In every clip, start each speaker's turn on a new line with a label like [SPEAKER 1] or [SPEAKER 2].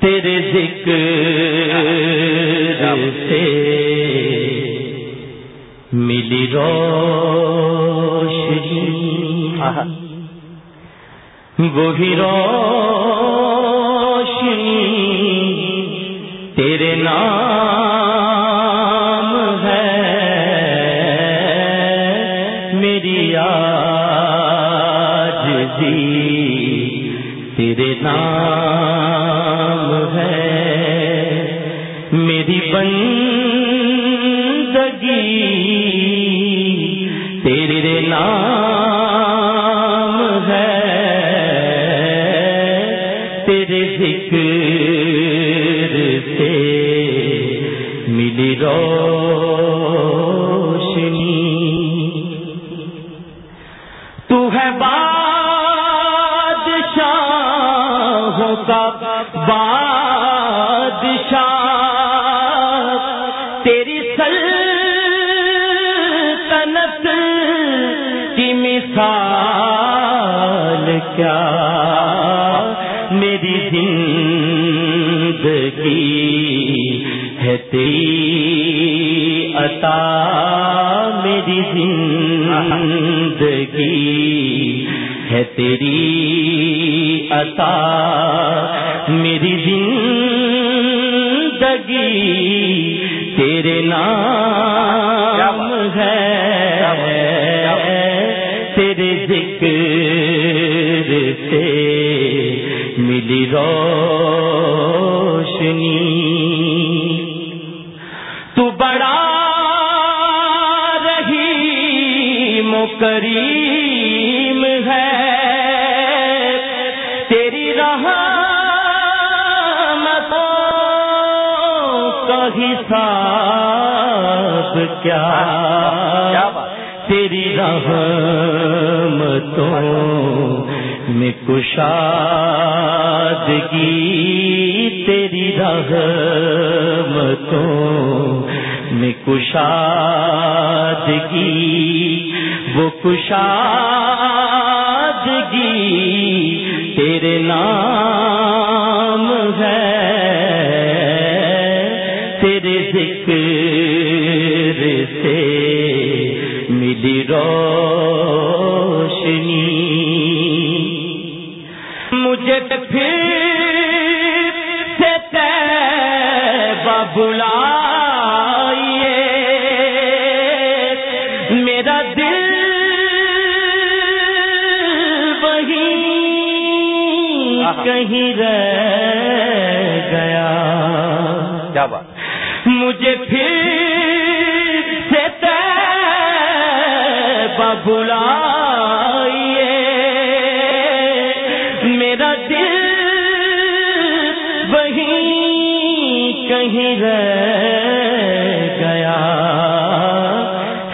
[SPEAKER 1] تیرے ذکر سے ملی روشنی۔ وہی روشنی تیرے نام آج جی تیرے نام ہے۔ میری بندگی تو ہے بادشاہوں کا بادشاہ۔ تیری سلطنت کی مثال کیا؟ میری زندگی ہے تیری عطا۔ میری زندگی ہے تیری عطا۔ میری زندگی تیرے نام ہے۔ تیرے ذکر سے ملی روشنی۔ تو بڑا رہی مکریم ہے۔ تیری رحمتوں کا حساب کیا؟ تیری رحمتوں میں کشادگی تیری رحمتوں میں کشادگی وہ کشادگی تیرے نام ہے تیرے ذکر سے ملی رو کہیں رہ گیا۔
[SPEAKER 2] کیا بات؟
[SPEAKER 1] مجھے پھر سے تیبہ بلائیے۔ میرا دل وہی کہیں رہ گیا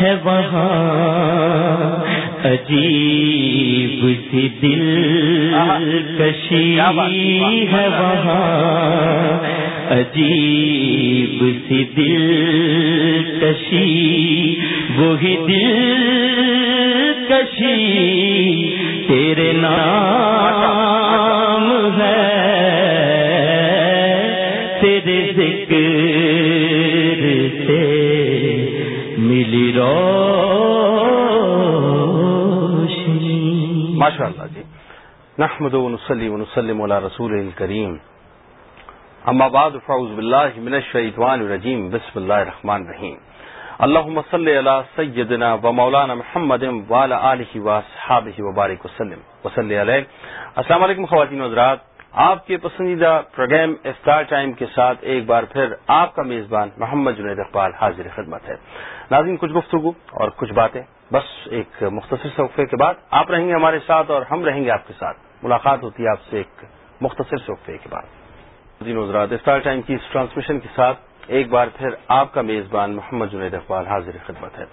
[SPEAKER 1] ہے۔ وہاں عجیب سی دل کشی ہے وہاں؟ عجیب سی دل کشی وہی دل کشی تیرے نام ہے تیرے ذکر سے ملی روشنی
[SPEAKER 2] ماشاء اللہ جی. نحمد ونسلی ونسلم علی رسول کریم اما بعد، فاعوذ باللہ من الشیطان الرجیم. بسم اللہ الرحمن الرحیم. اللہم صلی علی سیدنا و مولانا محمد وعلی آلہ و صحابہ وبارک وسلم. وصلی علیہ. السلام علیکم خواتین و حضرات. آپ کے پسندیدہ پروگرام افطار ٹائم کے ساتھ ایک بار پھر آپ کا میزبان محمد جنید اقبال حاضر خدمت ہے. ناظرین، کچھ گفتگو اور کچھ باتیں بس ایک مختصر صوفے کے بعد آپ رہیں گے ہمارے ساتھ اور ہم رہیں گے آپ کے ساتھ۔ ملاقات ہوتی ہے آپ سے ایک مختصر صوفے کے بعد۔ دین حضرات افطار ٹائم کی اس ٹرانسمیشن کے ساتھ ایک بار پھر آپ کا میزبان محمد جنید اقبال حاضر خدمت ہے۔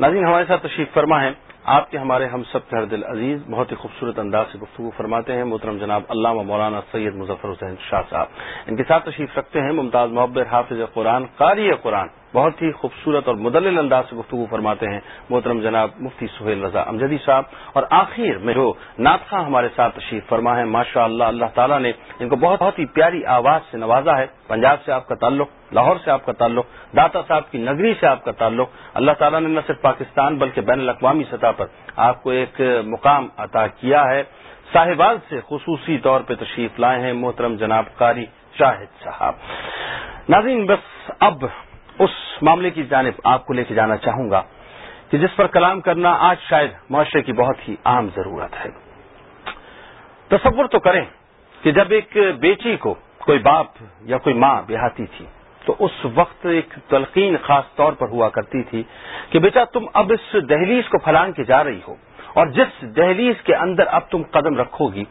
[SPEAKER 2] ناظرین، ہمارے ساتھ تشریف فرما ہے آپ کے ہمارے ہم سب کے ہر دل عزیز، بہت ہی خوبصورت انداز سے گفتگو فرماتے ہیں۔ محترم جناب علامہ مولانا سید مظفر حسین شاہ صاحب۔ ان کے ساتھ تشریف رکھتے ہیں ممتاز محبر حافظ قرآن، قاری قرآن۔ بہت ہی خوبصورت اور مدلل انداز سے گفتگو فرماتے ہیں محترم جناب مفتی سہیل رضا امجدی صاحب۔ اور آخر میں جو ناطخہ ہمارے ساتھ تشریف فرما ہے ماشاء اللہ اللہ تعالیٰ نے ان کو بہت بہت ہی پیاری آواز سے نوازا ہے۔ پنجاب سے آپ کا تعلق، لاہور سے آپ کا تعلق، داتا صاحب کی نگری سے آپ کا تعلق۔ اللہ تعالیٰ نے نہ صرف پاکستان بلکہ بین الاقوامی سطح پر آپ کو ایک مقام عطا کیا ہے۔ صاحبال سے خصوصی طور پہ تشریف لائے ہیں محترم جناب قاری شاہد صاحب۔ ناظرین، بس اب اس معاملے کی جانب آپ کو لے کے جانا چاہوں گا کہ جس پر کلام کرنا آج شاید معاشرے کی بہت ہی عام ضرورت ہے۔ تصور تو کریں کہ جب ایک بیٹی کو کوئی باپ یا کوئی ماں بیاہتی تھی تو اس وقت ایک تلقین خاص طور پر ہوا کرتی تھی کہ بیٹا تم اب اس دہلیز کو پھلان کے جا رہی ہو اور جس دہلیز کے اندر اب تم قدم رکھو گی،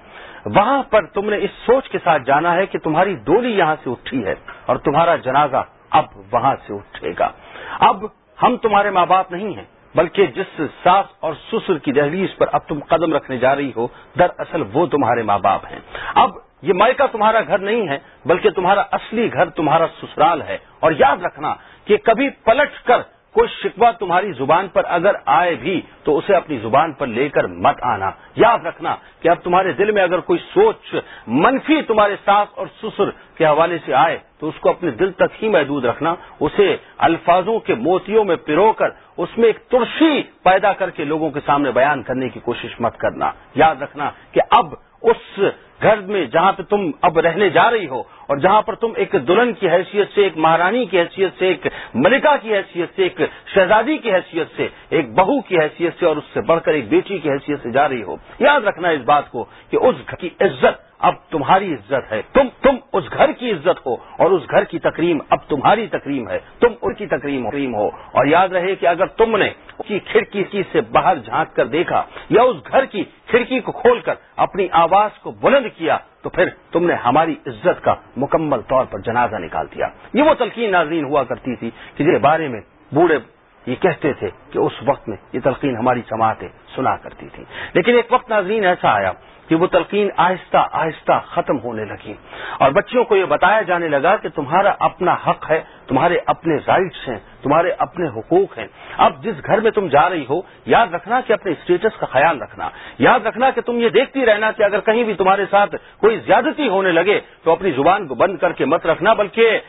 [SPEAKER 2] وہاں پر تم نے اس سوچ کے ساتھ جانا ہے کہ تمہاری ڈولی یہاں سے اٹھی ہے اور تمہارا جنازہ اب وہاں سے اٹھے گا۔ اب ہم تمہارے ماں باپ نہیں ہیں، بلکہ جس ساس اور سسر کی دہلیز پر اب تم قدم رکھنے جا رہی ہو، دراصل وہ تمہارے ماں باپ ہیں۔ اب یہ مائکا تمہارا گھر نہیں ہے، بلکہ تمہارا اصلی گھر، تمہارا سسرال ہے۔ اور یاد رکھنا کہ کبھی پلٹ کر کوئی شکوہ تمہاری زبان پر اگر آئے بھی تو اسے اپنی زبان پر لے کر مت آنا۔ یاد رکھنا کہ اب تمہارے دل میں اگر کوئی سوچ منفی تمہارے ساس اور سسر کے حوالے سے آئے تو اس کو اپنے دل تک ہی محدود رکھنا۔ اسے الفاظوں کے موتیوں میں پرو کر اس میں ایک ترشی پیدا کر کے لوگوں کے سامنے بیان کرنے کی کوشش مت کرنا۔ یاد رکھنا کہ اب اس گھر میں جہاں پہ تم اب رہنے جا رہی ہو اور جہاں پر تم ایک دلہن کی حیثیت سے، ایک مہارانی کی حیثیت سے، ایک ملکہ کی حیثیت سے، ایک شہزادی کی حیثیت سے، ایک بہو کی حیثیت سے اور اس سے بڑھ کر ایک بیٹی کی حیثیت سے جا رہی ہو۔ یاد رکھنا اس بات کو کہ اس گھر کی عزت اب تمہاری عزت ہے۔ تم تم اس گھر کی عزت ہو اور اس گھر کی تکریم اب تمہاری تکریم ہے۔ تم ان کی تکریم ہو۔ اور یاد رہے کہ اگر تم نے اس کی کھڑکی سے باہر جھانک کر دیکھا یا اس گھر کی کھڑکی کو کھول کر اپنی آواز کو بلند کیا تو پھر تم نے ہماری عزت کا مکمل طور پر جنازہ نکال دیا۔ یہ وہ تلقین ناظرین ہوا کرتی تھی کہ جس بارے میں بوڑھے یہ کہتے تھے کہ اس وقت میں یہ تلقین ہماری جماعتیں سنا کرتی تھی لیکن ایک وقت ناظرین ایسا آیا کہ وہ تلقین آہستہ آہستہ ختم ہونے لگی۔ اور بچوں کو یہ بتایا جانے لگا کہ تمہارا اپنا حق ہے، تمہارے اپنے رائٹس ہیں، تمہارے اپنے حقوق ہیں۔ اب جس گھر میں تم جا رہی ہو، یاد رکھنا کہ اپنے اسٹیٹس کا خیال رکھنا۔ یاد رکھنا کہ تم یہ دیکھتی رہنا کہ اگر کہیں بھی تمہارے ساتھ کوئی زیادتی ہونے لگے تو اپنی زبان کو بند کر کے مت رکھنا، بلکہ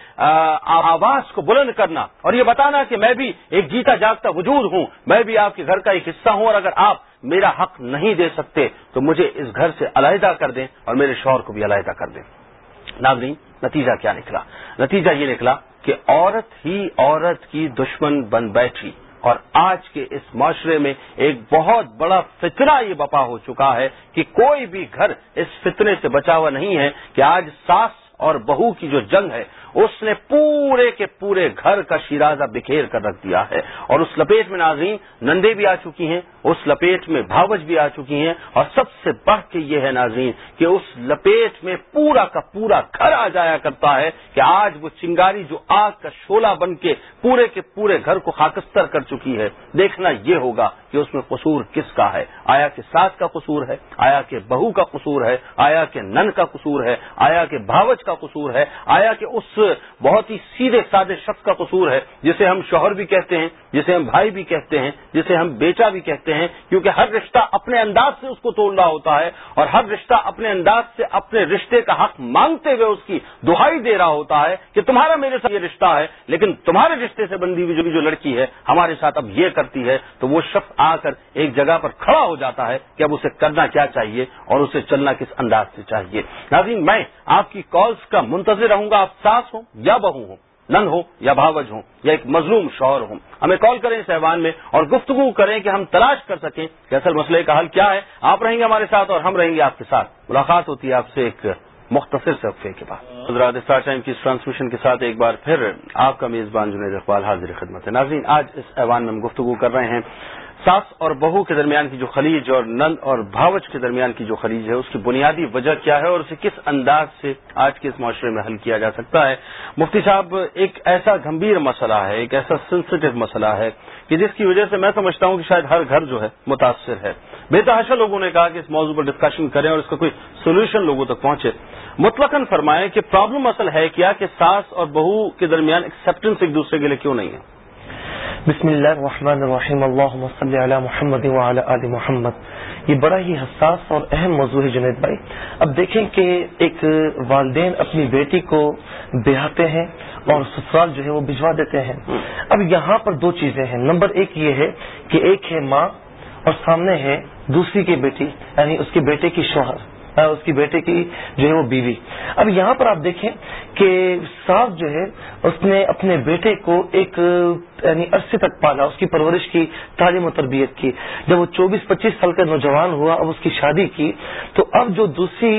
[SPEAKER 2] آواز کو بلند کرنا۔ اور یہ بتانا کہ میں بھی ایک جیتا جاگتا وجود ہوں میں بھی آپ کے گھر کا ایک حصہ ہوں اور اگر آپ میرا حق نہیں دے سکتے تو مجھے اس گھر سے علیحدہ کر دیں اور میرے شوہر کو بھی علیحدہ کر دیں۔ ناظرین، نتیجہ کیا نکلا؟ نتیجہ یہ نکلا کہ عورت ہی عورت کی دشمن بن بیٹھی اور آج کے اس معاشرے میں ایک بہت بڑا فتنہ یہ بپا ہو چکا ہے کہ کوئی بھی گھر اس فتنے سے بچا ہوا نہیں ہے کہ آج ساس اور بہو کی جو جنگ ہے، اس نے پورے کے پورے گھر کا شیرازہ بکھیر کر رکھ دیا ہے۔ اور اس لپیٹ میں ناظرین، نندے بھی آ چکی ہیں، اس لپیٹ میں بھاوج بھی آ چکی ہیں۔ اور سب سے بڑھ کے یہ ہے ناظرین کہ اس لپیٹ میں پورا کا پورا گھر آ جایا کرتا ہے کہ آج وہ چنگاری جو آگ کا شولہ بن کے پورے کے پورے گھر کو خاکستر کر چکی ہے۔ دیکھنا یہ ہوگا کہ اس میں قصور کس کا ہے۔ آیا کہ ساس کا قصور ہے، آیا کہ بہو کا قصور ہے، آیا کہ نن کا قصور ہے، آیا کہ بھاوج کا قصور ہے۔ آیا کہ اس بہت ہی سیدھے سادے شخص کا قصور ہے، جسے ہم شوہر بھی کہتے ہیں، جسے ہم بھائی بھی کہتے ہیں، جسے ہم بیٹا بھی کہتے ہیں، کیونکہ ہر رشتہ اپنے انداز سے اس کو توڑ رہا ہوتا ہے اور ہر رشتہ اپنے انداز سے اپنے رشتے کا حق مانگتے ہوئے اس کی دہائی دے رہا ہوتا ہے کہ تمہارا میرے ساتھ یہ رشتہ ہے، لیکن تمہارے رشتے سے بندی ہوئی جو جو لڑکی ہے، ہمارے ساتھ اب یہ کرتی ہے، تو وہ شخص آ کر ایک جگہ پر کھڑا ہو جاتا ہے کہ اب اسے کرنا کیا چاہیے اور اسے چلنا کس انداز سے چاہیے۔ ناظرین، میں آپ کی کالز کا منتظر رہوں گا، آپ ساس ہوں یا بہو ہوں، نن ہو یا بھاوج ہوں یا ایک مظلوم شوہر ہوں۔ ہمیں کال کریں اس ایوان میں اور گفتگو کریں کہ ہم تلاش کر سکیں کہ اصل مسئلے کا حل کیا ہے۔ آپ رہیں گے ہمارے ساتھ اور ہم رہیں گے آپ کے ساتھ۔ ملاقات ہوتی ہے آپ سے ایک مختصر سے کے بعد۔ حضرات اسٹار ٹائم کی اس ٹرانسمیشن کے ساتھ ایک بار پھر آپ کا میزبان جنید اقبال حاضر خدمت ہے ناظرین، آج اس ایوان میں ہم گفتگو کر رہے ہیں۔ ساس اور بہو کے درمیان کی جو خلیج اور نند اور بھاوچ کے درمیان کی جو خلیج ہے، اس کی بنیادی وجہ کیا ہے اور اسے کس انداز سے آج کے اس معاشرے میں حل کیا جا سکتا ہے؟ مفتی صاحب، ایک ایسا گمبھیر مسئلہ ہے، ایک ایسا سینسٹو مسئلہ ہے کہ جس کی وجہ سے میں سمجھتا ہوں کہ شاید ہر گھر جو ہے متاثر ہے۔ بے تحاشا لوگوں نے کہا کہ اس موضوع پر ڈسکشن کریں اور اس کا کوئی سولوشن لوگوں تک پہنچے۔ مطلقاً فرمائیں کہ پرابلم اصل ہے کیا کہ ساس اور بہو کے درمیان ایکسپٹنس ایک دوسرے کے لیے کیوں نہیں ہے؟
[SPEAKER 3] بسم اللہ الرحمن الرحیم، اللہم صلی علی محمد وعلی آل محمد۔ یہ بڑا ہی حساس اور اہم موضوع ہے جنید بھائی۔ اب دیکھیں کہ ایک والدین اپنی بیٹی کو بیاہتے ہیں اور سسرال جو ہے وہ بھجوا دیتے ہیں۔ اب یہاں پر دو چیزیں ہیں۔ نمبر ایک یہ ہے کہ ایک ہے ماں اور سامنے ہے دوسری کی بیٹی یعنی اس کے بیٹے کی شوہر۔ اس کی بیٹے کی جو ہے وہ بیوی۔ اب یہاں پر آپ دیکھیں کہ ساس جو ہے، اس نے اپنے بیٹے کو ایک یعنی عرصے تک پالا، اس کی پرورش کی، تعلیم و تربیت کی۔ جب وہ چوبیس، پچیس سال کا نوجوان ہوا، اب اس کی شادی کی، تو اب جو دوسری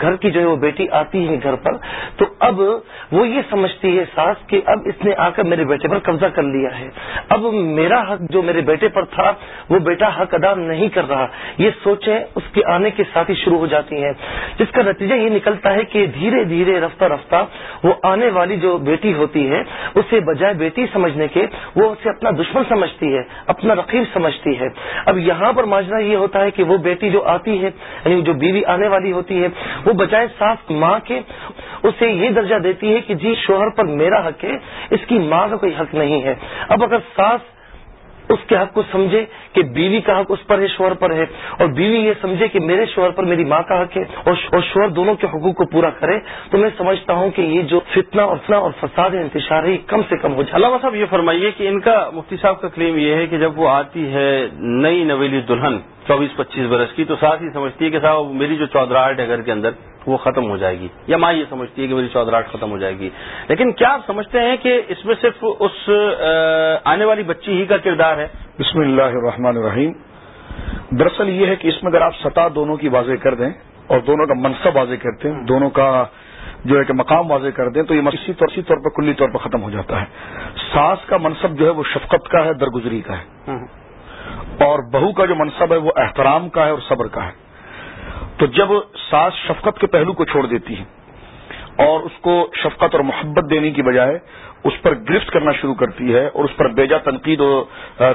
[SPEAKER 3] گھر کی جو ہے وہ بیٹی آتی ہے گھر پر، تو اب وہ یہ سمجھتی ہے ساس کہ اب اس نے آ کر میرے بیٹے پر قبضہ کر لیا ہے۔ اب میرا حق جو میرے بیٹے پر تھا، وہ بیٹا حق ادا نہیں کر رہا۔ یہ سوچیں اس کے آنے کے ساتھ ہی شروع ہو جاتی ہیں۔ جس کا نتیجہ یہ نکلتا ہے کہ دھیرے دھیرے رفتہ رفتہ وہ آنے والی جو بیٹی ہوتی ہے، اسے بجائے بیٹی سمجھنے کے وہ اسے اپنا دشمن سمجھتی ہے، اپنا رقیب سمجھتی ہے۔ اب یہاں پر ماجرا یہ ہوتا ہے کہ وہ بیٹی جو آتی ہے یعنی جو بیوی آنے والی ہوتی ہے، وہ بجائے صاف ماں کے اسے یہ درجہ دیتی ہے کہ جی شوہر پر میرا حق ہے، اس کی ماں کا کوئی حق نہیں ہے۔ اب اگر ساس اس کے حق کو سمجھے کہ بیوی کا حق اس پر ہے، شوہر پر ہے۔ اور بیوی یہ سمجھے کہ میرے شوہر پر میری ماں کا حق ہے اور شوہر دونوں کے حقوق کو پورا کرے، تو میں سمجھتا ہوں کہ یہ جو فتنہ اتنا اور فساد انتشار ہے کم سے کم ہو جائے۔
[SPEAKER 2] علامہ صاحب، یہ فرمائیے کہ ان کا مفتی صاحب کا کلیم یہ ہے کہ جب وہ آتی ہے نئی نویلی دلہن، چوبیس پچیس برس کی، تو ساتھ ہی سمجھتی ہے کہ صاحب، میری جو چودراہٹ ہے گھر کے اندر وہ ختم ہو جائے گی یا ماں یہ سمجھتی ہے کہ میری چودراہٹ ختم ہو جائے گی لیکن کیا آپ سمجھتے ہیں کہ اس میں صرف اس آنے والی بچی ہی کا کردار ہے؟
[SPEAKER 4] بسم اللہ الرحمن الرحیم۔ دراصل یہ ہے کہ اس میں اگر آپ سطح دونوں کی واضح کر دیں اور دونوں کا منصب واضح کرتے ہیں دونوں کا جو ہے کہ مقام واضح کر دیں تو یہ اسی طور اسی طور پر کلی طور پر ختم ہو جاتا ہے۔ ساس کا منصب جو ہے وہ شفقت کا ہے درگزری کا ہے۔ اور بہو کا جو منصب ہے وہ احترام کا ہے اور صبر کا ہے۔ تو جب ساس شفقت کے پہلو کو چھوڑ دیتی ہے اور اس کو شفقت اور محبت دینے کی بجائے اس پر گرفت کرنا شروع کرتی ہے اور اس پر بیجا تنقید و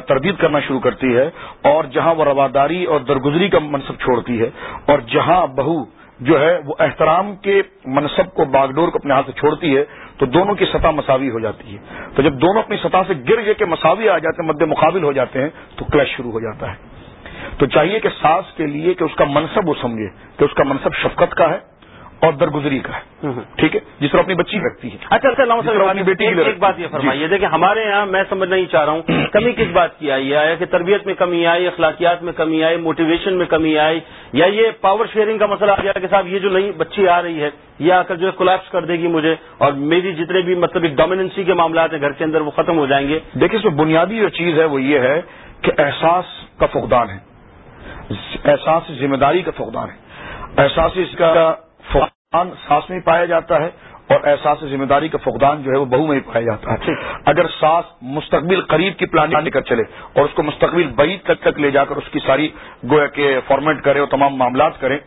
[SPEAKER 4] تردید کرنا شروع کرتی ہے اور جہاں وہ رواداری اور درگزری کا منصب چھوڑتی ہے اور جہاں بہو جو ہے وہ احترام کے منصب کو باغڈور کو اپنے ہاتھ سے چھوڑتی ہے تو دونوں کی سطح مساوی ہو جاتی ہے تو جب دونوں اپنی سطح سے گر گئے کہ مساوی آ جاتے ہیں، مد مقابل ہو جاتے ہیں، تو کلش شروع ہو جاتا ہے۔ تو چاہیے کہ ساس کے لیے کہ اس کا منصب وہ سمجھے کہ اس کا منصب شفقت کا ہے اور درگزری کا ہے۔ ٹھیک ہے؟ جس طرح اپنی بچی رکھتی ہے۔
[SPEAKER 2] اچھا اچھا بیٹی ایک بات یہ فرمائیے دیکھیں ہمارے یہاں میں سمجھ نہیں چاہ رہا ہوں کمی کس بات کی آئی ہے؟ کہ تربیت میں کمی آئی اخلاقیات میں کمی آئی موٹیویشن میں کمی آئی یا یہ پاور شیئرنگ کا مسئلہ آ گیا کہ صاحب یہ جو نئی بچی آ رہی ہے یہ آ کر جو ہے کولیپس کر دے گی مجھے اور میری جتنے بھی مطلب ایک ڈومیننسی کے معاملات ہیں گھر کے اندر وہ ختم ہو جائیں گے۔
[SPEAKER 4] دیکھیں اس میں بنیادی جو چیز ہے وہ یہ ہے کہ احساس کا فقدان ہے۔ احساس ذمہ داری کا فقدان ہے۔ احساس اس کا فقدان سانس میں پایا جاتا ہے اور احساس ذمہ داری کا فقدان جو ہے وہ بہو میں ہی پایا جاتا ہے۔ اگر ساس مستقبل قریب کی پلاننگ لے کر چلے اور اس کو مستقبل بعید تک تک لے جا کر اس کی ساری گویا کے فارمیٹ کرے اور تمام معاملات کرے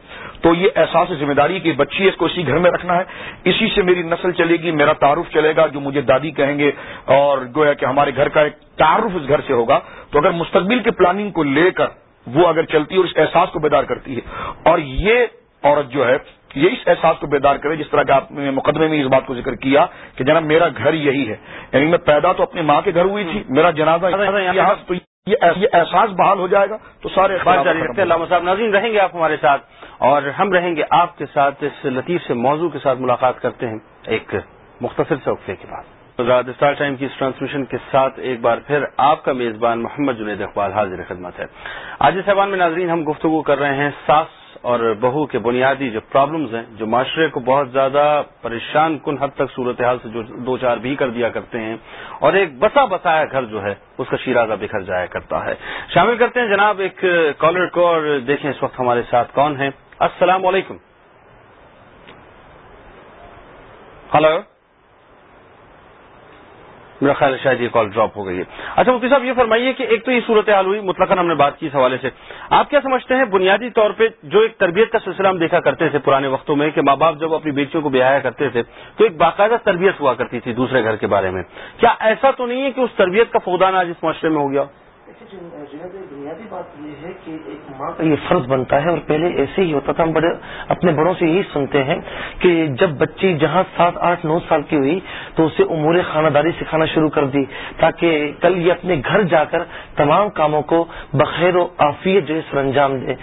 [SPEAKER 4] تو یہ احساس ذمہ داری کی بچی ہے اس کو اسی گھر میں رکھنا ہے۔ اسی سے میری نسل چلے گی میرا تعارف چلے گا جو مجھے دادی کہیں گے اور گویا کہ ہمارے گھر کا ایک تعارف اس گھر سے ہوگا۔ تو اگر مستقبل کی پلاننگ کو لے کر وہ اگر چلتی ہے اور اس احساس کو بیدار کرتی ہے۔ اور یہ عورت جو ہے یہ اس احساس کو بیدار کرے جس طرح کہ آپ نے مقدمے میں اس بات کو ذکر کیا کہ جناب میرا گھر یہی ہے۔ یعنی میں پیدا تو اپنی ماں کے گھر ہوئی تھی میرا جنازہ تو یہ احساس بحال ہو جائے گا تو سارے
[SPEAKER 2] جاری رکھتے علامہ صاحب ناظرین رہیں گے آپ ہمارے ساتھ؟ اور ہم رہیں گے آپ کے ساتھ اس لطیف سے موضوع کے ساتھ ملاقات کرتے ہیں ایک مختصر سے وقفے کے بعد۔ اسٹار ٹائم کی اس ٹرانسمیشن کے ساتھ ایک بار پھر آپ کا میزبان محمد جنید اقبال حاضر خدمت ہے۔ آج اس میں ناظرین ہم گفتگو کر رہے ہیں ساس اور بہو کے بنیادی جو پرابلمز ہیں، جو معاشرے کو بہت زیادہ پریشان کن حد تک صورتحال سے جو دو چار بھی کر دیا کرتے ہیں اور ایک بسا بسایا گھر جو ہے، اس کا شیرازہ بکھر جایا کرتا ہے۔ شامل کرتے ہیں جناب ایک کالر کو اور دیکھیں اس وقت ہمارے ساتھ کون ہیں۔ السلام علیکم۔ ہلو میرا خیال ہے شاید یہ کال ڈراپ ہو گئی ہے۔ اچھا مفتی صاحب، یہ فرمائیے کہ ایک تو یہ صورتحال ہوئی مطلق ہم نے بات کی اس حوالے سے۔ آپ کیا سمجھتے ہیں بنیادی طور پہ جو ایک تربیت کا سلسلہ ہم دیکھا کرتے تھے پرانے وقتوں میں کہ ماں باپ جب اپنی بیٹیوں کو بیایا کرتے تھے تو ایک باقاعدہ تربیت ہوا کرتی تھی دوسرے گھر کے بارے میں۔ کیا ایسا تو نہیں ہے کہ اس تربیت کا فقدان آج اس معاشرے میں ہو گیا
[SPEAKER 3] بنیادی بات یہ ہے کہ ایک ماں کا یہ فرض بنتا ہے اور پہلے ایسے ہی ہوتا تھا۔ ہم بڑے اپنے بڑوں سے یہی سنتے ہیں کہ جب بچی جہاں سات آٹھ نو سال کی ہوئی تو اسے امور خانہ داری سکھانا شروع کر دی تاکہ کل یہ اپنے گھر جا کر تمام کاموں کو بخیر و عافیت جو ہے سر انجام دے۔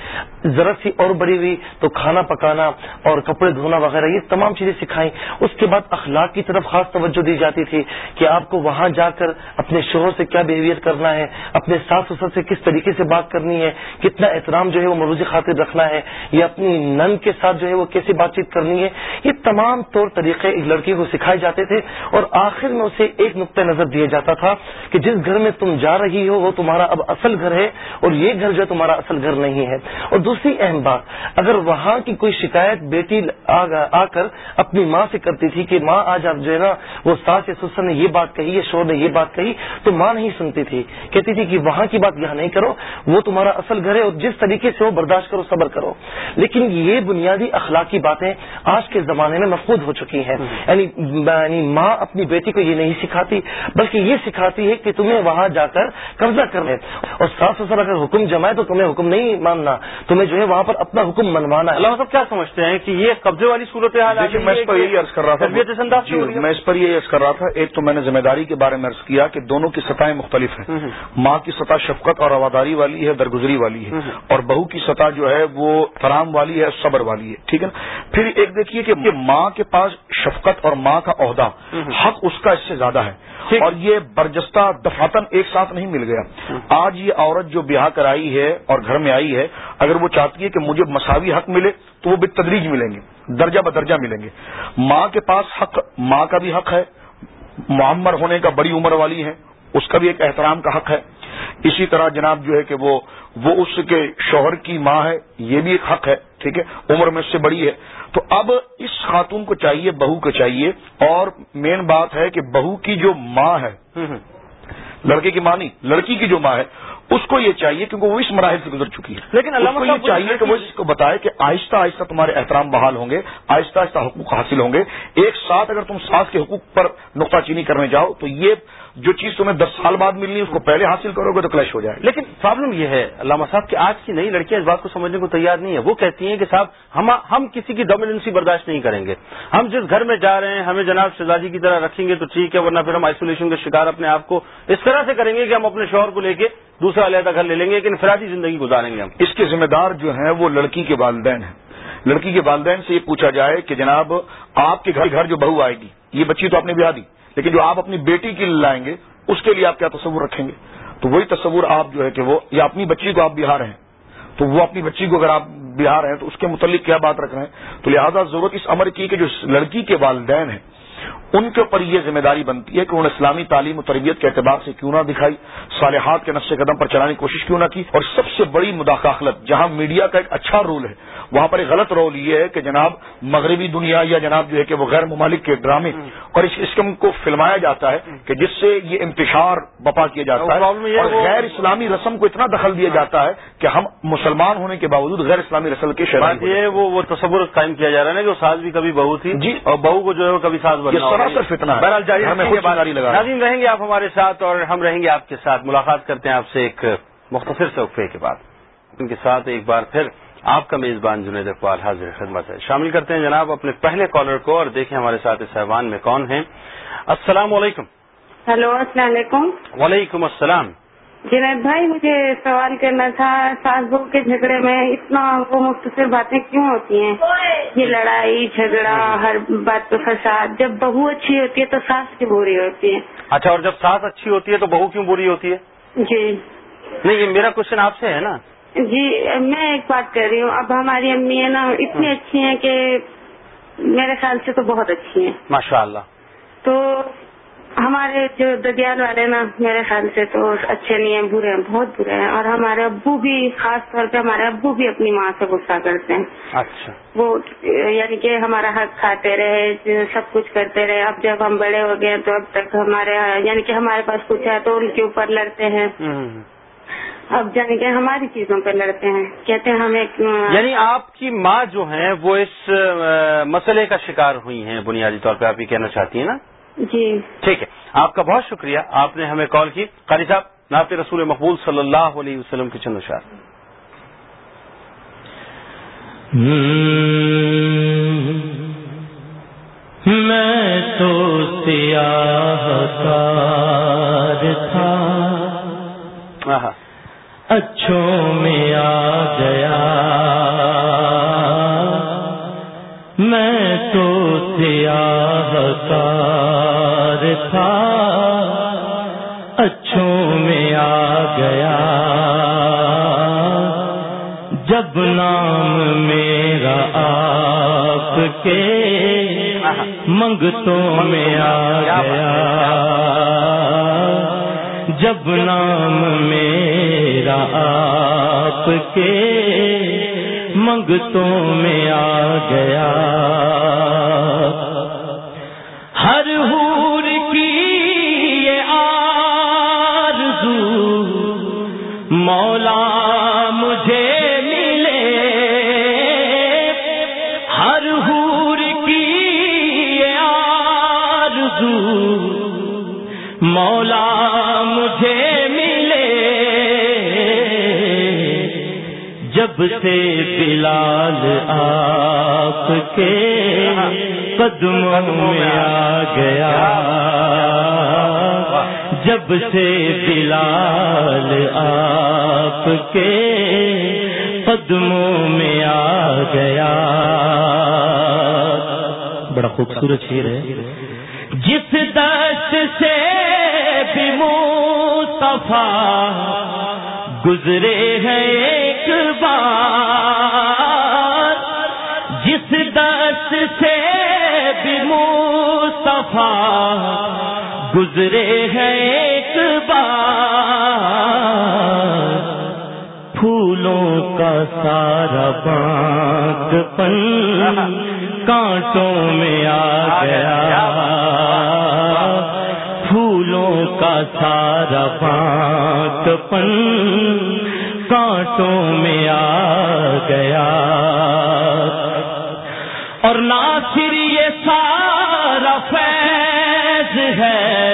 [SPEAKER 3] ضرورت سی اور بڑی ہوئی تو کھانا پکانا اور کپڑے دھونا وغیرہ یہ تمام چیزیں سکھائیں۔ اس کے بعد اخلاق کی طرف خاص توجہ دی جاتی تھی کہ آپ کو وہاں جا کر اپنے شوہر سے کیا بہیویئر کرنا ہے اپنے ساس سسر سے کس طریقے سے بات کرنی ہے، کتنا احترام جو ہے وہ مروضی خاطر رکھنا ہے یا اپنی نن کے ساتھ جو ہے وہ کیسے بات چیت کرنی ہے، یہ تمام طور طریقے ایک لڑکی کو سکھائے جاتے تھے اور آخر میں اسے ایک نقطۂ نظر دیا جاتا تھا کہ جس گھر میں تم جا رہی ہو، وہ تمہارا اب اصل گھر ہے اور یہ گھر جو ہے تمہارا اصل گھر نہیں ہے۔ اور دوسری اہم بات، اگر وہاں کی کوئی شکایت بیٹی آ کر اپنی ماں سے کرتی تھی کہ ماں آج آپ جو ہے نا وہ ساس یا سسر نے یہ بات کہی یا شور نے یہ بات کہی، تو ماں نہیں سنتی تھی۔ کہتی تھی کہ وہاں کی بات یہاں نہیں کرو وہ تمہارا اصل گھر ہے اور جس طریقے سے وہ برداشت کرو صبر کرو۔ لیکن یہ بنیادی اخلاقی باتیں آج کے زمانے میں محفوظ ہو چکی ہیں۔ یعنی یعنی ماں اپنی بیٹی کو یہ نہیں سکھاتی بلکہ یہ سکھاتی ہے کہ تمہیں وہاں جا کر قبضہ کرنے اور ساس سسر اگر حکم جمائے تو تمہیں حکم نہیں ماننا۔ تمہیں جو ہے وہاں پر اپنا حکم منوانا ہے۔
[SPEAKER 2] اللہ صاحب کیا سمجھتے ہیں کہ یہ قبضے والی صورت حال
[SPEAKER 4] میں اس پر یہی عرض کر رہا تھا۔ جی میں اس پر یہ عرض کر رہا تھا۔ ایک تو میں نے ذمہ داری کے بارے میں عرض کیا کہ دونوں کی سطحیں مختلف ہیں۔ ماں کی سطح شفقت اور رواداری والی ہے درگزری والی ہے۔ اور بہو کی سطح جو ہے وہ فرام والی ہے صبر والی ہے۔ ٹھیک ہے نا؟ پھر ایک دیکھیے کہ ماں کے پاس شفقت اور ماں کا عہدہ حق اس کا اس سے زیادہ ہے۔ اور یہ برجستہ دفاتن ایک ساتھ نہیں مل گیا۔ آج یہ عورت جو بیاہ کرائی ہے اور گھر میں آئی ہے اگر وہ چاہتی ہے کہ مجھے مساوی حق ملے تو وہ بے تدریج ملیں گے درجہ بدرجہ ملیں گے۔ ماں کے پاس حق ماں کا بھی حق ہے۔ معمر ہونے کا بڑی عمر والی ہے اس کا بھی ایک احترام کا حق ہے۔ اسی طرح جناب جو ہے کہ وہ وہ اس کے شوہر کی ماں ہے یہ بھی ایک حق ہے ٹھیک ہے عمر میں اس سے بڑی ہے۔ تو اب اس خاتون کو چاہیے بہو کو چاہیے۔ اور مین بات ہے کہ بہو کی جو ماں ہے لڑکے کی ماں نہیں لڑکی کی جو ماں ہے اس کو یہ چاہیے کیونکہ وہ اس مراحل سے گزر چکی ہے۔
[SPEAKER 2] لیکن اللہ
[SPEAKER 4] کو یہ چاہیے کہ وہ اس کو بتائے کہ آہستہ آہستہ تمہارے احترام بحال ہوں گے آہستہ آہستہ حقوق حاصل ہوں گے۔ ایک ساتھ اگر تم ساس کے حقوق پر نقطہ چینی کرنے جاؤ تو یہ جو چیز تمہیں دس سال بعد ملنی ہے اس کو پہلے حاصل کرو گے تو کلیش ہو جائے
[SPEAKER 2] لیکن پرابلم یہ ہے علامہ صاحب کہ آج کی نئی لڑکیاں اس بات کو سمجھنے کو تیار نہیں ہے وہ کہتی ہیں کہ صاحب ہم ہم کسی کی ڈومیننسی برداشت نہیں کریں گے۔ ہم جس گھر میں جا رہے ہیں ہمیں جناب شہزادی کی طرح رکھیں گے تو ٹھیک ہے ورنہ پھر ہم آئسولیشن کا شکار اپنے آپ کو اس طرح سے کریں گے کہ ہم اپنے شوہر کو لے کے دوسرا علیحدہ گھر لے لیں گے کہ انفرادی زندگی گزاریں گے ہم۔
[SPEAKER 4] اس کے ذمہ دار جو ہیں وہ لڑکی کے والدین ہیں۔ لڑکی کے والدین سے یہ پوچھا جائے کہ جناب آپ کے گھر گھر جو بہو آئے گی یہ بچی تو آپ نے بیاہ دی۔ لیکن جو آپ اپنی بیٹی کے لیے لائیں گے، اس کے لیے آپ کیا تصور رکھیں گے؟ تو وہی تصور آپ جو ہے کہ وہ، یا اپنی بچی کو آپ بہار ہیں، تو وہ اپنی بچی کو اگر آپ بہار ہیں، تو اس کے متعلق کیا بات رکھ رہے ہیں؟ تو لہذا ضرورت اس امر کی کہ جو لڑکی کے والدین ہیں، ان کے اوپر یہ ذمہ داری بنتی ہے کہ انہوں نے اسلامی تعلیم و تربیت کے اعتبار سے کیوں نہ دکھائی، صالحات کے نقش قدم پر چلانے کی کوشش کیوں نہ کی، اور سب سے بڑی مداخلت، جہاں میڈیا کا ایک اچھا رول ہے وہاں پر ایک غلط رول یہ ہے کہ جناب مغربی دنیا یا جناب جو ہے کہ وہ غیر ممالک کے ڈرامے اور اس اسکم کو فلمایا جاتا ہے کہ جس سے یہ انتشار بپا کیا جاتا ہے اور غیر اسلامی رسم کو اتنا دخل دیا جاتا ہے کہ ہم مسلمان ہونے کے باوجود غیر اسلامی رسم کے
[SPEAKER 2] شہر یہ وہ تصور قائم کیا جا رہا ہے کہ وہ ساز بھی کبھی بہو تھی جی۔ اور بہو کو جو ہے کبھی ساز بنا ناظرین رہیں گے آپ ہمارے ساتھ اور ہم رہیں گے آپ کے ساتھ۔ ملاقات کرتے ہیں آپ سے ایک مختصر سے وقفے کے بعد۔ ان کے ساتھ ایک بار پھر آپ کا میزبان جنید اقبال حاضر خدمت ہے۔ شامل کرتے ہیں جناب اپنے پہلے کالر کو اور دیکھیں ہمارے ساتھ اس صاحبان میں کون ہیں۔ السلام علیکم۔
[SPEAKER 5] ہلو السلام علیکم۔
[SPEAKER 2] وعلیکم السلام۔
[SPEAKER 5] جنید بھائی مجھے سوال کرنا تھا ساس بہو کے جھگڑے میں اتنا وہ مختصر باتیں کیوں ہوتی ہیں؟ یہ لڑائی جھگڑا ہر بات پہ فساد جب بہو اچھی ہوتی ہے تو ساس کی بری ہوتی ہے۔
[SPEAKER 2] اچھا اور جب ساس اچھی ہوتی ہے تو بہو کیوں بری ہوتی ہے؟
[SPEAKER 5] جی۔
[SPEAKER 2] نہیں یہ میرا کوشچن آپ سے ہے نا۔
[SPEAKER 5] جی میں ایک بات کر رہی ہوں۔ اب ہماری امی ہے نا اتنی اچھی ہیں کہ میرے خیال سے تو بہت اچھی ہیں۔
[SPEAKER 2] ماشاء اللہ۔
[SPEAKER 5] تو ہمارے جو ددیال والے نا میرے خیال سے تو اچھے نہیں ہیں برے ہیں بہت برے ہیں۔ اور ہمارے ابو بھی خاص طور پہ ہمارے ابو بھی اپنی ماں سے غصہ کرتے ہیں۔
[SPEAKER 2] اچھا۔
[SPEAKER 5] وہ یعنی کہ ہمارا حق کھاتے رہے سب کچھ کرتے رہے۔ اب جب ہم بڑے ہو گئے تو اب تک ہمارے یعنی کہ ہمارے پاس کچھ ہے تو ان کے اوپر لڑتے ہیں۔ اب یعنی کہ ہماری چیزوں پہ لڑتے ہیں۔ کہتے ہیں ہمیں
[SPEAKER 2] یعنی آپ کی ماں جو ہیں وہ اس مسئلے کا شکار ہوئی ہیں بنیادی طور پہ آپ یہ کہنا چاہتی ہیں نا؟
[SPEAKER 5] جی۔
[SPEAKER 2] ٹھیک ہے۔ آپ کا بہت شکریہ۔ آپ نے ہمیں کال کی۔ قاری صاحب نعت رسول مقبول صلی اللہ علیہ وسلم کے چند اشار
[SPEAKER 1] میں تو سیاہ کار تھا۔ اچھوں میں آ گیا۔ میں تو سیاہ کار تھا۔ اچھوں میں آ گیا۔ جب نام میرا آپ کے منگتوں میں آ گیا۔ جب نام میرا آپ کے منگتوں میں آ گیا سے بلال آپ کے قدموں میں آ گیا۔ جب سے بلال آپ کے قدموں میں آ گیا۔ بڑا خوبصورت شیر ہے۔ جس دست سے بھی مصطفیٰ گزرے ہیں ایک بار، جس دست سے بھی مصطفیٰ گزرے ہیں ایک بار۔ پھولوں کا سارا بانک پن کانٹوں میں آ گیا۔ پھولوں کا سارا بانک پن کانٹوں میں آ گیا۔ اور نہ پھر یہ سارا فیض ہے،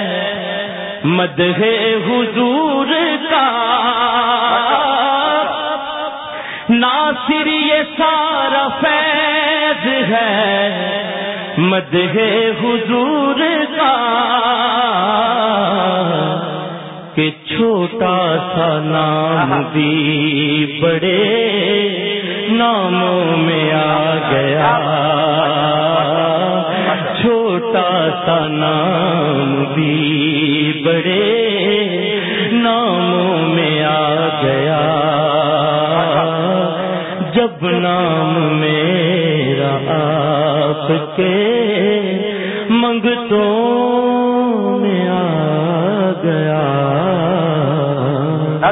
[SPEAKER 1] مدح حضور کا۔ ناصر یہ سارا فیض ہے، مدح حضور کہ چھوٹا سا نام بھی بڑے ناموں میں آ گیا۔ چھوٹا سا نام بھی بڑے ناموں میں آ گیا۔ جب نام میرا آپ کے منگتوں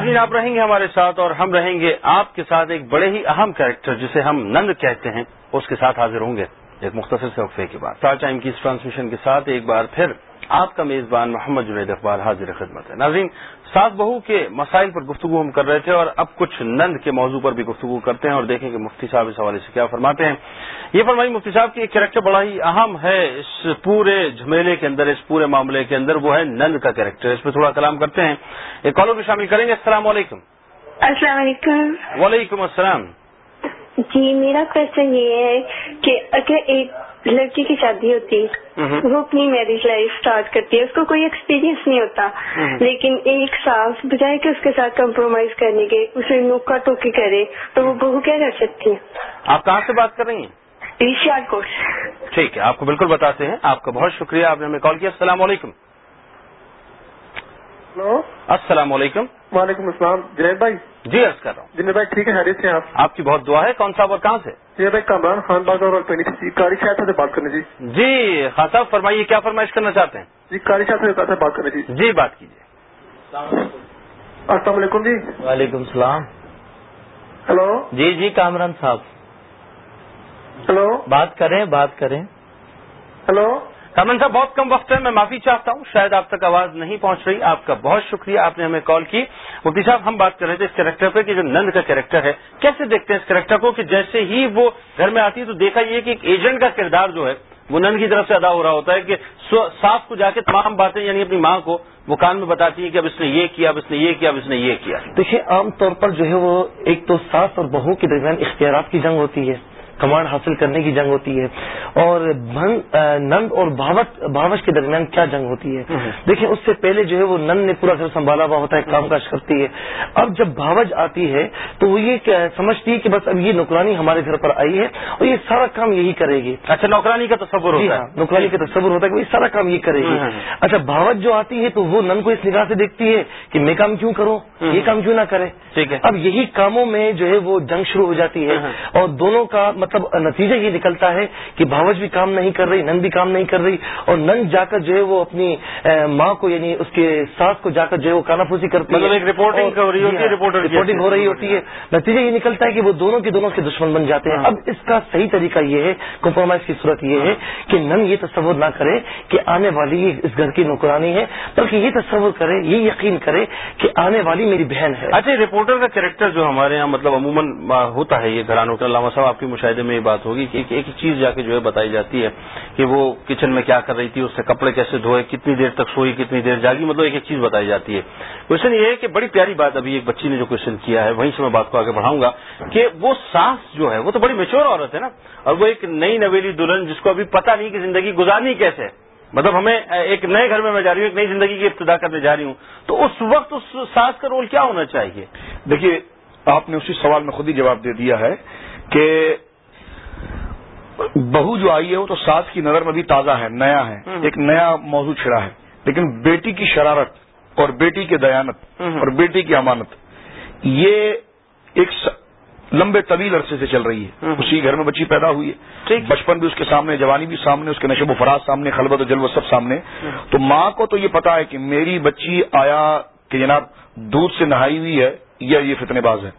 [SPEAKER 2] ناظرین آپ رہیں گے ہمارے ساتھ اور ہم رہیں گے آپ کے ساتھ ایک بڑے ہی اہم کیریکٹر جسے ہم نند کہتے ہیں، اس کے ساتھ حاضر ہوں گے۔ ایک مختصر سے وقفے کے بعد۔ اسٹار ٹائم کی اس ٹرانسمیشن کے ساتھ ایک بار پھر آپ کا میزبان محمد جنید اقبال حاضر خدمت ہے۔ ناظرین سات بہو کے مسائل پر گفتگو ہم کر رہے تھے اور اب کچھ نند کے موضوع پر بھی گفتگو کرتے ہیں اور دیکھیں کہ مفتی صاحب اس حوالے سے کیا فرماتے ہیں۔ یہ فرمائی مفتی صاحب کی ایک کریکٹر بڑا ہی اہم ہے اس پورے جھمیلے کے اندر اس پورے معاملے کے اندر وہ ہے نند کا کریکٹر اس پہ تھوڑا کلام کرتے ہیں۔ ایک کالر بھی شامل کریں گے۔ السلام علیکم۔
[SPEAKER 5] السلام علیکم۔
[SPEAKER 2] وعلیکم السلام۔
[SPEAKER 5] جی میرا کوشچن یہ ہے کہ اگر ایک لڑکی کی شادی ہوتی وہ اپنی میرج لائف اسٹارٹ کرتی ہے اس کو کوئی ایکسپیرینس نہیں ہوتا۔ لیکن ایک سال بجائے کہ اس کے ساتھ کمپرومائز کرنے کے اسے نوکا ٹوکی کرے تو وہ بہو کیا کر سکتی ہے؟
[SPEAKER 2] آپ کہاں سے بات کر رہی ہیں؟
[SPEAKER 5] ریشیاد کوٹ۔
[SPEAKER 2] ٹھیک ہے آپ کو بالکل بتاتے ہیں۔ آپ کا بہت شکریہ آپ نے ہمیں کال کیا۔ السلام علیکم۔
[SPEAKER 6] ہلو۔
[SPEAKER 2] السلام علیکم۔
[SPEAKER 6] وعلیکم السلام۔ جنید بھائی۔
[SPEAKER 2] جی عرض کر رہا ہوں۔
[SPEAKER 6] جنید بھائی ٹھیک ہے حیرت سے آپ؟
[SPEAKER 2] آپ کی بہت دعا ہے کون صاحب اور کہاں سے؟
[SPEAKER 6] جنید بھائی کامران خان بات اور جی کاری شاید سے بات کرنے جی
[SPEAKER 2] جی خان صاحب فرمائیے کیا فرمائش کرنا چاہتے ہیں؟
[SPEAKER 6] جی کاری شاید سے بات کرنے جی
[SPEAKER 2] جی بات کیجیے۔
[SPEAKER 6] السلام علیکم جی۔
[SPEAKER 1] وعلیکم السلام۔
[SPEAKER 6] ہلو۔
[SPEAKER 1] جی جی کامران صاحب۔
[SPEAKER 6] ہلو۔
[SPEAKER 1] بات کریں بات کریں۔
[SPEAKER 6] ہلو۔
[SPEAKER 2] کامن صاحب، بہت کم وقت ہے، میں معافی چاہتا ہوں، شاید آپ تک آواز نہیں پہنچ رہی، آپ کا بہت شکریہ، آپ نے ہمیں کال کی۔ مفتی صاحب، ہم بات کر رہے تھے اس کریکٹر پہ کہ جو نند کا کریکٹر ہے، کیسے دیکھتے ہیں اس کریکٹر کو کہ جیسے ہی وہ گھر میں آتی ہے تو دیکھا یہ کہ ایک ایجنٹ کا کردار جو ہے، وہ نند کی طرف سے ادا ہو رہا ہوتا ہے کہ صاف کو جا کے تمام باتیں یعنی اپنی ماں کو وہ کان میں بتاتی ہے کہ اب اس نے یہ کیا، اب اس نے یہ کیا، اب اس نے یہ کیا۔
[SPEAKER 3] دیکھیے، عام طور پر جو ہے وہ ایک تو ساس اور بہو کے درمیان اختیارات کی جنگ ہوتی ہے۔ کمانڈ حاصل کرنے کی جنگ ہوتی ہے اور نند اور بھاوش کے درمیان کیا جنگ ہوتی ہے؟ دیکھیں اس سے پہلے جو ہے وہ نند نے پورا گھر سنبھالا ہوا ہوتا ہے کام کاج کرتی ہے۔ اب جب بھاوج آتی ہے تو وہ یہ سمجھتی ہے کہ بس اب یہ نوکرانی ہمارے گھر پر آئی ہے اور یہ سارا کام یہی کرے گی۔
[SPEAKER 2] اچھا نوکرانی کا تصور ہوتا ہے۔
[SPEAKER 3] جی نوکرانی کا تصور ہوتا ہے کہ یہ سارا کام یہ کرے گی۔ اچھا بھاوج جو آتی ہے تو وہ نند کو اس نگاہ سے دیکھتی ہے کہ میں کام کیوں کروں؟ یہ کام کیوں نہ کرے؟
[SPEAKER 2] ٹھیک ہے۔
[SPEAKER 3] اب یہی کاموں میں جو ہے وہ جنگ شروع ہو جاتی ہے اور دونوں کا مطلب نتیجہ یہ نکلتا ہے کہ بھاوج بھی کام نہیں کر رہی نند بھی کام نہیں کر رہی اور نند جا کر جو ہے وہ اپنی ماں کو یعنی اس کے ساس کو جا کر جو ہے وہ کانا پھوسی کرتی
[SPEAKER 2] مطلب ایک رپورٹنگ ہو رہی ہوتی ہے
[SPEAKER 3] رپورٹنگ ہو رہی ہوتی ہے۔ نتیجہ یہ نکلتا ہے کہ وہ دونوں کے دونوں کے دشمن بن جاتے ہیں۔ اب اس کا صحیح طریقہ یہ ہے کمپرومائز کی صورت یہ ہے کہ نند یہ تصور نہ کرے کہ آنے والی اس گھر کی نوکرانی ہے بلکہ یہ تصور کرے یہ یقین کرے کہ آنے والی میری بہن ہے۔
[SPEAKER 2] اچھا رپورٹر کا کریکٹر جو ہمارے یہاں مطلب عموماً ہوتا ہے یہ گھرانوں کا علامہ صاحب آپ کے مشاہدے میں یہ بات ہوگی کہ ایک ایک چیز جا کے جو ہے بتائی جاتی ہے کہ وہ کچن میں کیا کر رہی تھی، اس سے کپڑے کیسے دھوئے، کتنی دیر تک سوئی، کتنی دیر جاگی مطلب ایک ایک چیز بتائی جاتی ہے۔ کوشچن یہ ہے کہ بڑی پیاری بات ابھی ایک بچی نے جو کوشچن کیا ہے، وہیں سے میں بات کو آگے بڑھاؤں گا کہ وہ سانس جو ہے، وہ تو بڑی میچور عورت ہے نا، اور وہ ایک نئی نویلی دلہن جس کو ابھی پتہ نہیں کہ زندگی گزارنی کیسے مطلب ہمیں ایک نئے گھر میں میں جا رہی ہوں، ایک نئی زندگی کی ابتدا کرنے جا رہی ہوں، تو اس وقت اس سانس کا رول کیا ہونا چاہیے؟
[SPEAKER 4] دیکھیے، آپ نے اسی سوال میں خود ہی جواب دے دیا ہے کہ بہو جو آئی ہے وہ تو ساس کی نظر میں بھی تازہ ہے نیا ہے ایک نیا موضوع چھڑا ہے۔ لیکن بیٹی کی شرارت اور بیٹی کے دیانت اور بیٹی کی امانت یہ ایک لمبے طویل عرصے سے چل رہی ہے۔ اسی گھر میں بچی پیدا ہوئی ہے۔ بچپن بھی اس کے سامنے جوانی بھی سامنے اس کے نشب و فراز سامنے خلبت و جلو سب سامنے۔ تو ماں کو تو یہ پتا ہے کہ میری بچی آیا کہ جناب دودھ سے نہائی ہوئی ہے یا یہ فتنے باز ہے۔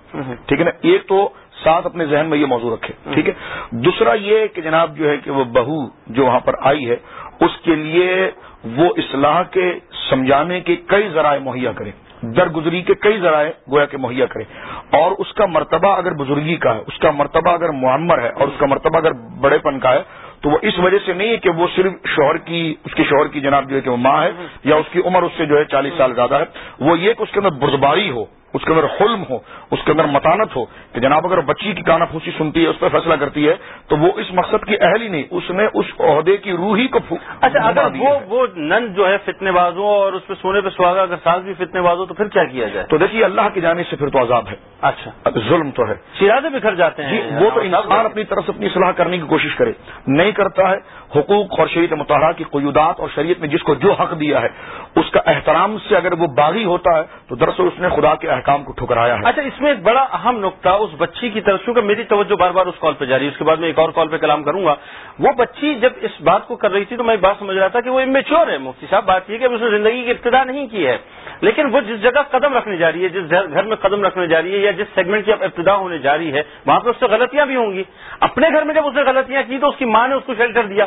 [SPEAKER 4] ٹھیک ہے نا؟ ایک تو ساتھ اپنے ذہن میں یہ موضوع رکھے ٹھیک ہے؟ دوسرا یہ کہ جناب جو ہے کہ وہ بہو جو وہاں پر آئی ہے اس کے لیے وہ اصلاح کے سمجھانے کے کئی ذرائع مہیا کرے درگزری کے کئی ذرائع گویا کے مہیا کرے۔ اور اس کا مرتبہ اگر بزرگی کا ہے اس کا مرتبہ اگر معمر ہے اور اس کا مرتبہ اگر بڑے پن کا ہے تو وہ اس وجہ سے نہیں ہے کہ وہ صرف شوہر کی اس کے شوہر کی جناب جو ہے کہ وہ ماں ہے یا اس کی عمر اس سے جو ہے چالیس سال زیادہ ہے وہ یہ کہ اس کے اندر بردباری ہو۔ اس کے اندر حلم ہو اس کے اندر متانت ہو کہ جناب اگر بچی کی کانا پھوسی سنتی ہے اس پہ فیصلہ کرتی ہے تو وہ اس مقصد کی اہل ہی نہیں اس نے اس عہدے کی روح ہی کو
[SPEAKER 2] اچھا اگر وہ وہ نند جو ہے فتنے بازوں اور اس پہ سونے پہ سواگا اگر ساز بھی فتنے باز ہو تو پھر کیا کیا جائے؟
[SPEAKER 4] تو دیکھیے اللہ کی جانے سے پھر تو عذاب ہے۔
[SPEAKER 2] اچھا۔
[SPEAKER 4] ظلم تو ہے۔
[SPEAKER 2] شیرازے بکھر جاتے ہیں۔
[SPEAKER 4] جی وہ تو انسان اپنی طرف سے اپنی صلاح کرنے کی کوشش کرے۔ نہیں کرتا ہے حقوق اور شریعت مطالعہ کی قیودات اور شریعت میں جس کو جو حق دیا ہے اس کا احترام سے اگر وہ باغی ہوتا ہے تو دراصل اس نے خدا کے احکام کو ٹھکرایا ہے۔
[SPEAKER 2] اچھا اس میں ایک بڑا اہم نقطہ اس بچی کی طرف، چونکہ میری توجہ بار بار اس کال پہ جاری ہے، اس کے بعد میں ایک اور کال پہ کلام کروں گا۔ وہ بچی جب اس بات کو کر رہی تھی تو میں بات سمجھ رہا تھا کہ وہ امیچور ہے۔ مفتی صاحب، بات یہ کہ اس نے زندگی کی ابتدا نہیں کی ہے۔ لیکن وہ جس جگہ قدم رکھنے جا رہی ہے، جس گھر میں قدم رکھنے جا رہی ہے یا جس سیگمنٹ کی اب ابتدا ہونے جا رہی ہے، وہاں پہ اس سے غلطیاں بھی ہوں گی۔ اپنے گھر میں جب اس نے غلطیاں کی تو اس کی ماں نے اس کو شیلٹر دیا۔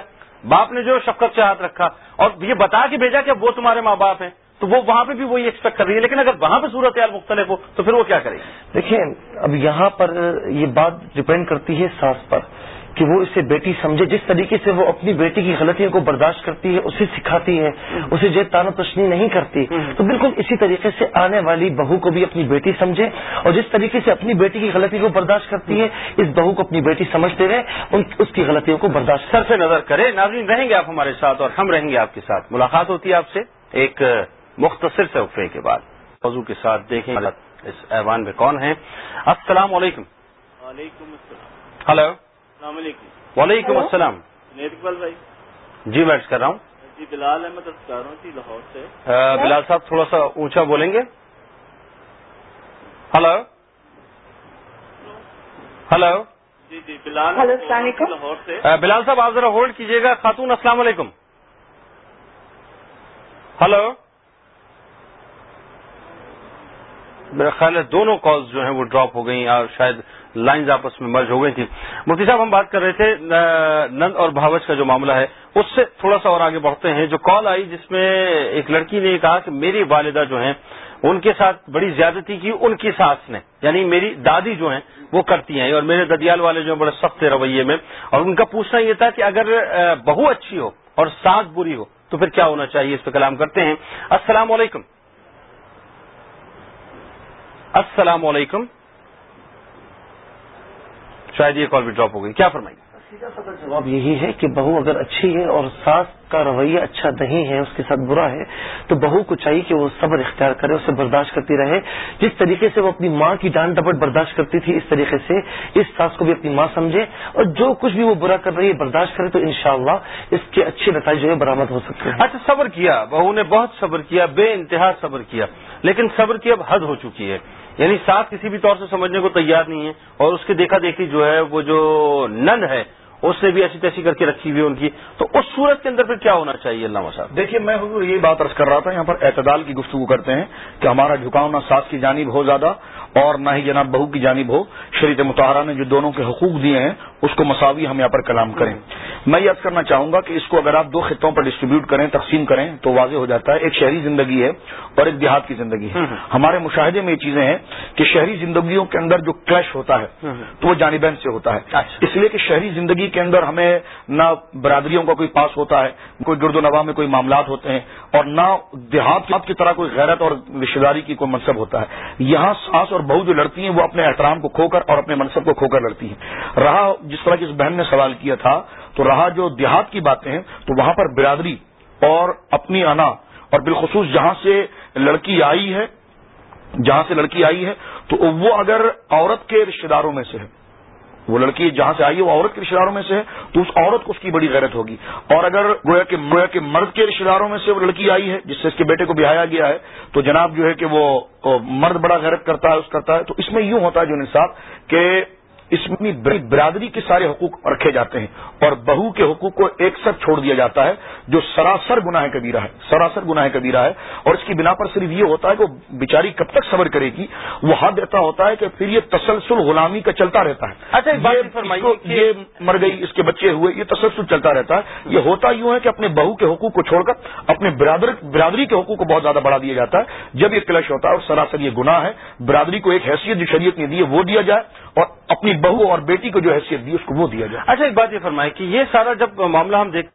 [SPEAKER 2] باپ نے جو شفقت سے ہاتھ رکھا۔ اور یہ بتا کے بھیجا کہ وہ تمہارے ماں باپ ہیں۔ تو وہ وہاں پہ بھی وہی ایکسپیکٹ کر رہی ہے لیکن اگر وہاں پہ صورتحال مختلف ہو تو پھر وہ کیا کرے گی؟
[SPEAKER 3] دیکھیں اب یہاں پر یہ بات ڈپینڈ کرتی ہے ساس پر کہ وہ اسے بیٹی سمجھے جس طریقے سے وہ اپنی بیٹی کی غلطیوں کو برداشت کرتی ہے اسے سکھاتی ہے اسے جو تانا تشنی نہیں کرتی۔ تو بالکل اسی طریقے سے آنے والی بہو کو بھی اپنی بیٹی سمجھے اور جس طریقے سے اپنی بیٹی کی غلطی کو برداشت کرتی ہے اس بہو کو اپنی بیٹی سمجھتے رہے اس کی غلطیوں کو برداشت
[SPEAKER 2] سر سے نظر کرے ناظرین رہیں گے آپ ہمارے ساتھ اور ہم رہیں گے آپ کے ساتھ۔ ملاقات ہوتی ہے آپ سے ایک مختصر سے وقفے کے بعد۔ موضوع کے ساتھ دیکھیں اس ایوان میں کون ہیں۔ السلام علیکم۔
[SPEAKER 7] وعلیکم السلام۔
[SPEAKER 2] ہلو۔
[SPEAKER 7] السلام علیکم۔
[SPEAKER 2] وعلیکم السلام۔
[SPEAKER 7] اقبال بھائی۔
[SPEAKER 2] جی میں کر رہا ہوں۔
[SPEAKER 7] جی بلال احمد اسکاروں کی لاہور سے۔
[SPEAKER 2] بلال صاحب تھوڑا سا اونچا بولیں گے۔ ہلو۔ ہلو۔
[SPEAKER 7] جی جی بلال
[SPEAKER 5] ہلو، السلام علیکم۔
[SPEAKER 7] لاہور سے۔
[SPEAKER 2] بلال صاحب آپ ذرا ہولڈ کیجیے گا۔ خاتون السلام علیکم۔ ہلو۔ میرا خیال ہے دونوں کالز جو ہیں وہ ڈراپ ہو گئی اور شاید لائنز آپس میں مرج ہو گئی تھی مفتی صاحب، ہم بات کر رہے تھے نند اور بھاوچ کا جو معاملہ ہے، اس سے تھوڑا سا اور آگے بڑھتے ہیں۔ جو کال آئی جس میں ایک لڑکی نے کہا کہ میری والدہ جو ہیں، ان کے ساتھ بڑی زیادتی کی، ان کی ساس نے یعنی میری دادی جو ہیں، وہ کرتی ہیں۔ اور میرے ددیال والے جو ہیں، بڑے سخت رویے میں۔ اور ان کا پوچھنا یہ تھا کہ اگر بہو اچھی ہو اور ساس بری ہو، تو پھر کیا ہونا چاہیے؟ اس پہ کلام کرتے ہیں۔ السلام علیکم۔ السلام علیکم۔ شاید یہ کال بھی ڈراپ ہو گئی۔ کیا فرمائیے؟
[SPEAKER 3] سیدھا سادہ جواب یہی ہے کہ بہو اگر اچھی ہے اور ساس کا رویہ اچھا نہیں ہے اس کے ساتھ برا ہے تو بہو کو چاہیے کہ وہ صبر اختیار کرے اسے برداشت کرتی رہے۔ جس طریقے سے وہ اپنی ماں کی ڈانٹ ڈپٹ برداشت کرتی تھی اس طریقے سے اس ساس کو بھی اپنی ماں سمجھے اور جو کچھ بھی وہ برا کر رہی ہے برداشت کرے تو انشاءاللہ اس کے اچھے نتائج جو ہے برآمد ہو سکتے ہیں۔
[SPEAKER 2] اچھا صبر کیا۔ بہو نے بہت صبر کیا بے انتہا صبر کیا۔ لیکن صبر کی اب حد ہو چکی ہے۔ یعنی ساتھ کسی بھی طور سے سمجھنے کو تیار نہیں ہے اور اس کی دیکھا دیکھی جو ہے وہ جو نند ہے اس نے بھی ایسی تیسی کر کے رکھی ہوئی ان کی۔ تو اس صورت کے اندر پھر کیا ہونا چاہیے اللہ صاحب
[SPEAKER 4] دیکھیے میں حضور یہ بات عرض کر رہا تھا یہاں پر اعتدال کی گفتگو کرتے ہیں کہ ہمارا جھکاؤ نہ ساس کی جانب ہو زیادہ اور نہ ہی جناب بہو کی جانب ہو۔ شریعت متحرہ نے جو دونوں کے حقوق دیے ہیں اس کو مساوی ہم یہاں پر کلام کریں۔ میں یہ عرض کرنا چاہوں گا کہ اس کو اگر آپ دو خطوں پر ڈسٹریبیوٹ کریں تقسیم کریں تو واضح ہو جاتا ہے ایک شہری زندگی ہے اور ایک دیہات کی زندگی ہے۔ ہمارے مشاہدے میں یہ چیزیں ہیں کہ شہری زندگیوں کے اندر جو کلیش ہوتا ہے تو وہ جانبین سے ہوتا ہے۔ اس لیے کہ شہری زندگی کے اندر ہمیں نہ برادریوں کا کوئی پاس ہوتا ہے، کوئی گرد و نواح میں کوئی معاملات ہوتے ہیں، اور نہ دیہات کی طرح کوئی غیرت اور رشتے داری کی کوئی منصب ہوتا ہے۔ یہاں ساس اور بہو جو لڑتی ہیں، وہ اپنے احترام کو کھو کر اور اپنے منصب کو کھو کر لڑتی ہیں۔ رہا جس طرح کی اس بہن نے سوال کیا تھا، تو رہا جو دیہات کی باتیں ہیں، تو وہاں پر برادری اور اپنی انا اور بالخصوص جہاں سے لڑکی آئی ہے، جہاں سے لڑکی آئی ہے، تو وہ اگر عورت کے رشتے داروں میں سے ہے وہ لڑکی جہاں سے آئی ہے، وہ عورت کے رشتے داروں میں سے ہے، تو اس عورت کو اس کی بڑی غیرت ہوگی۔ اور اگر گویا کہ گویا کہ مرد کے رشتے داروں میں سے وہ لڑکی آئی ہے، جس سے اس کے بیٹے کو بہایا گیا ہے، تو جناب جو ہے کہ وہ مرد بڑا غیرت کرتا ہے، اس کرتا ہے، تو اس میں یوں ہوتا ہے جو انصاف کہ اس میں برادری کے سارے حقوق رکھے جاتے ہیں اور بہو کے حقوق کو ایک سر چھوڑ دیا جاتا ہے جو سراسر گناہ کبیرہ ہے سراسر گناہ کبیرہ ہے۔ اور اس کی بنا پر صرف یہ ہوتا ہے کہ وہ بیچاری کب تک صبر کرے گی وہ حد ایسا ہوتا ہے کہ پھر یہ تسلسل غلامی کا چلتا رہتا ہے۔
[SPEAKER 2] اچھا بات
[SPEAKER 4] یہ مر گئی اس کے بچے ہوئے یہ تسلسل چلتا رہتا ہے۔ یہ ہوتا یوں ہے کہ اپنے بہو کے حقوق کو چھوڑ کر اپنے برادری کے حقوق کو بہت زیادہ بڑھا دیا جاتا ہے۔ جب یہ کلش ہوتا ہے اور سراسر یہ گناہ ہے برادری کو ایک حیثیت جو شریعت نے دی ہے وہ دیا جائے۔ اور اپنی بہو اور بیٹی کو جو حیثیت دی، اس کو وہ دیا جائے۔
[SPEAKER 2] اچھا ایک بات یہ فرمائے کہ یہ سارا جب معاملہ ہم دیکھ